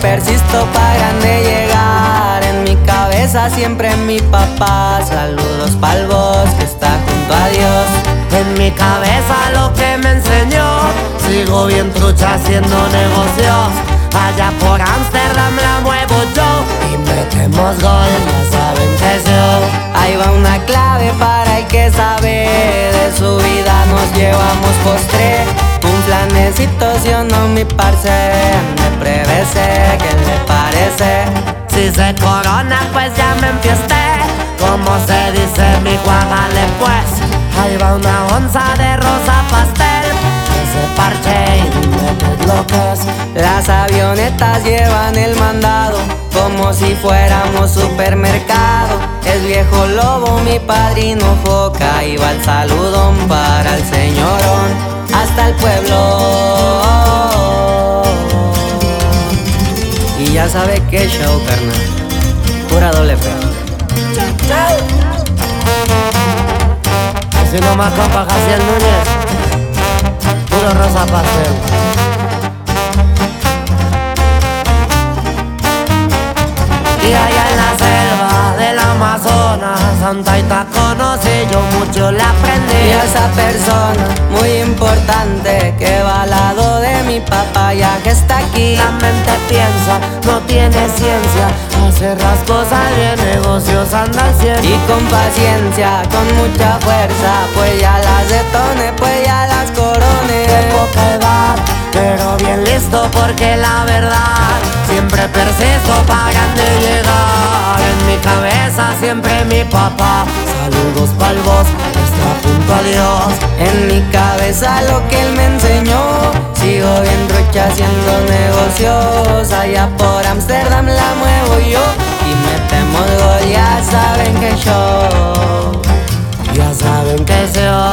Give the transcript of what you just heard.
persisto para grande llegar. En mi cabeza siempre mi papá. Saludos pa'l vos que está junto a Dios. En mi cabeza lo que me enseñó. Sigo bien trucha haciendo negocios. Allá por Amsterdam la muevo yo. Y metemos gol, ya saben que yo. Ahí va una clave para el que sabe. De su vida nos llevamos postre. Planecito, si o no, mi parce. Me prevese, ¿qué le parece? Si se corona, pues ya me enfiesté. Como se dice, mi guagale pues. Ahí va una onza de rosa pastel. Ese parche y dime qué es lo que es. Las avionetas llevan el mandado como si fuéramos supermercado. Es viejo lobo, mi padrino foca. Y va el saludón para el señorón hasta el pueblo. Y ya sabe qué show, carnal. Pura doble fe. Así nomás compa Jaciel Núñez. Puro rosa pastel. Y allá en la selva del Amazonas, Santa Ita conocí, yo mucho le aprendí. Y esa persona muy importante que va al lado de mi papá ya que está aquí. La mente piensa, no tiene ciencia. Hacer las cosas bien, negocios andan siempre. Y con paciencia, con mucha fuerza, pues ya las detone, pues ya las corone. de poca edad, pero bien listo porque la verdad siempre persisto para grande llegar. En mi siempre mi papá. Saludos pa'l vos, está junto a Dios. En mi cabeza lo que él me enseñó, sigo bien trucha haciendo negocios. Allá por Amsterdam la muevo yo y metemos gol, ya saben que yo. Ya saben que se va.